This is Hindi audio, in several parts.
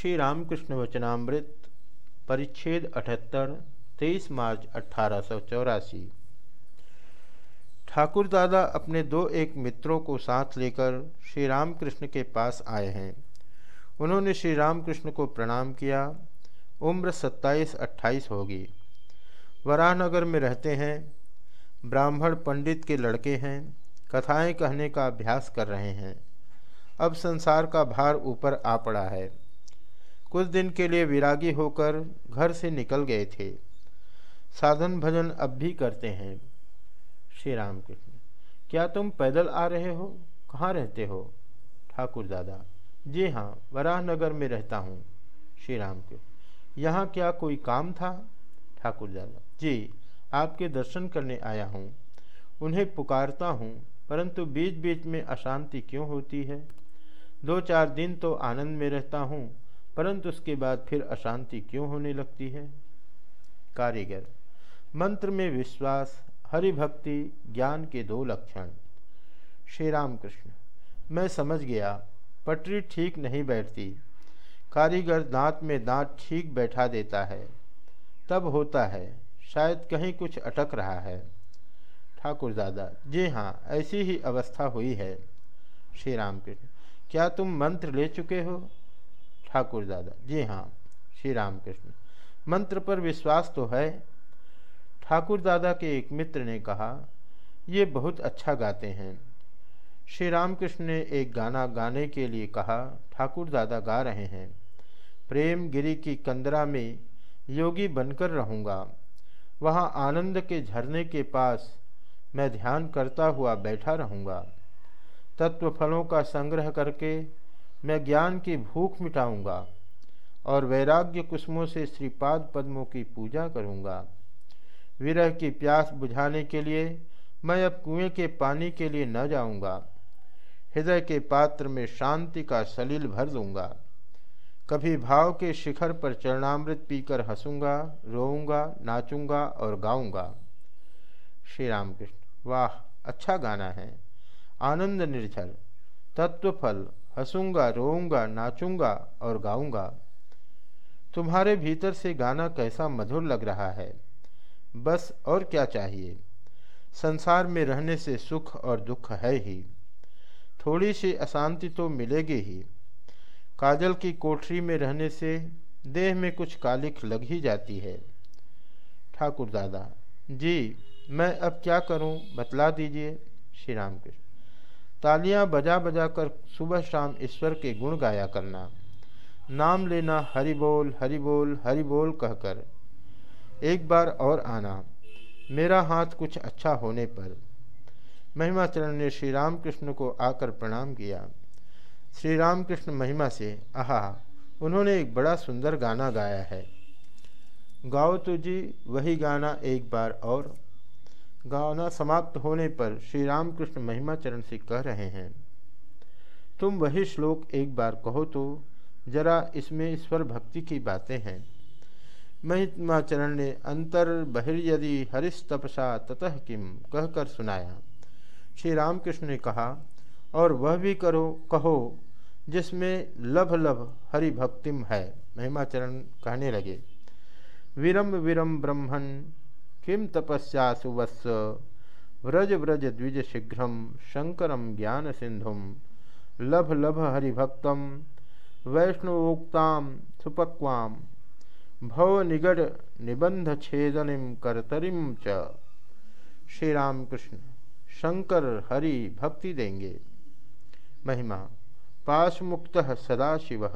श्री रामकृष्ण वचनामृत, परिच्छेद अठहत्तर, तेईस मार्च अट्ठारह ठाकुर दादा अपने दो एक मित्रों को साथ लेकर श्री रामकृष्ण के पास आए हैं। उन्होंने श्री रामकृष्ण को प्रणाम किया। उम्र सत्ताईस, अट्ठाईस होगी। वराहनगर में रहते हैं। ब्राह्मण पंडित के लड़के हैं। कथाएँ कहने का अभ्यास कर रहे हैं। अब संसार का भार ऊपर आ पड़ा है। कुछ दिन के लिए विरागी होकर घर से निकल गए थे। साधन भजन अब भी करते हैं। श्री राम कृष्ण क्या तुम पैदल आ रहे हो? कहाँ रहते हो? ठाकुर दादा, जी हाँ वराहनगर में रहता हूँ। श्री राम कृष्ण यहाँ क्या कोई काम था? ठाकुर दादा, जी, आपके दर्शन करने आया हूँ। उन्हें पुकारता हूँ, परंतु बीच बीच में अशांति क्यों होती है? दो चार दिन तो आनंद में रहता हूँ। परंतु उसके बाद फिर अशांति क्यों होने लगती है? कारीगर, मंत्र में विश्वास, हरिभक्ति, ज्ञान के दो लक्षण। श्री राम कृष्ण मैं समझ गया, पटरी ठीक नहीं बैठती। कारीगर दांत में दांत ठीक बैठा देता है। तब होता है, शायद कहीं कुछ अटक रहा है। ठाकुर दादा, जी हाँ ऐसी ही अवस्था हुई है। श्री राम कृष्ण क्या तुम मंत्र ले चुके हो? ठाकुर दादा। जी हाँ श्री राम कृष्ण मंत्र पर विश्वास तो है। ठाकुर दादा के एक मित्र ने कहा, ये बहुत अच्छा गाते हैं। श्री रामकृष्ण ने एक गाना गाने के लिए कहा, ठाकुर दादा गा रहे हैं। प्रेम गिरी की कंदरा में योगी बनकर रहूँगा। वहाँ आनंद के झरने के पास मैं ध्यान करता हुआ बैठा रहूँगा। तत्व फलों का संग्रह करके मैं ज्ञान की भूख मिटाऊँगा और वैराग्य कुसुमों से श्रीपाद पद्मों की पूजा करूँगा। विरह की प्यास बुझाने के लिए मैं अब कुएँ के पानी के लिए न जाऊँगा। हृदय के पात्र में शांति का सलील भर दूँगा। कभी भाव के शिखर पर चरणामृत पीकर हंसूँगा, रोऊँगा, नाचूँगा और गाऊँगा। श्री राम कृष्ण वाह अच्छा गाना है। आनंद निर्झर, तत्वफल हंसूँगा, रोऊँगा, नाचूँगा और गाऊँगा। तुम्हारे भीतर से गाना कैसा मधुर लग रहा है। बस और क्या चाहिए। संसार में रहने से सुख और दुख है ही। थोड़ी सी अशांति तो मिलेगी ही। काजल की कोठरी में रहने से देह में कुछ कालिख लग ही जाती है। ठाकुर दादा, जी, मैं अब क्या करूँ, बतला दीजिए। श्री राम कृष्ण तालियाँ बजा बजा कर सुबह शाम ईश्वर के गुण गाया करना। नाम लेना हरि बोल हरि बोल हरि बोल कहकर। एक बार और आना, मेरा हाथ कुछ अच्छा होने पर। महिमाचरण ने श्री राम कृष्ण को आकर प्रणाम किया। श्री रामकृष्ण महिमा से, आहा, उन्होंने एक बड़ा सुंदर गाना गाया है। गाओ तो जी वही गाना एक बार और। गाना समाप्त होने पर श्री रामकृष्ण महिमा चरण से कह रहे हैं, तुम वही श्लोक एक बार कहो तो जरा इसमें ईश्वर भक्ति की बातें हैं। महिमाचरण ने अंतर बहिर्यदि हरिस्तपसा ततः किम कहकर सुनाया। श्री रामकृष्ण ने कहा, और वह भी करो, कहो, जिसमें लभ लभ हरि भक्तिम है महिमाचरण कहने लगे, विरम विरम ब्रह्मण किम तपस्या सुवत्स व्रज व्रज द्विज शीघ्रम शंकरम ज्ञान सिंधुम लभ लभ हरिभक्त वैष्णवोक्ताम सुपक्वाम भव निगढ़ निबंध छेदनिम करतरिम च। श्री रामकृष्ण शंकर हरि भक्ति देंगे। महिमा पाश मुक्त सदाशिव।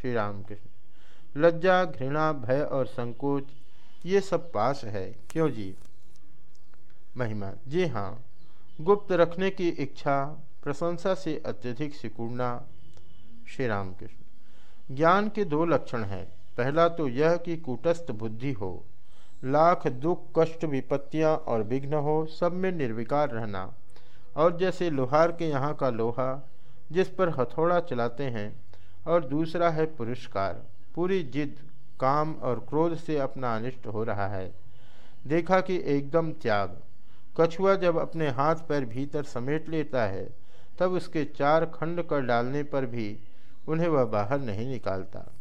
श्री रामकृष्ण लज्जा, घृणा, भय और संकोच ये सब पास है। क्यों जी? महिमा। जी हाँ गुप्त रखने की इच्छा, प्रशंसा से अत्यधिक सिकुड़ना श्री रामकृष्ण ज्ञान के दो लक्षण हैं। पहला तो यह कि कूटस्थ बुद्धि हो, लाख दुख, कष्ट, विपत्तियाँ और विघ्न हो, सब में निर्विकार रहना। और जैसे लोहार के यहाँ का लोहा, जिस पर हथौड़ा चलाते हैं, और दूसरा है पुरस्कार, पूरी जिद काम और क्रोध से अपना अनिष्ट हो रहा है। देखा कि एकदम त्याग। कछुआ जब अपने हाथ पैर भीतर समेट लेता है, तब उसके चार खंड कर डालने पर भी उन्हें वह बाहर नहीं निकालता।